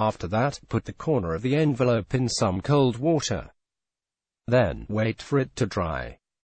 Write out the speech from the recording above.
After that, put the corner of the envelope in some cold water. Then, wait for it to dry.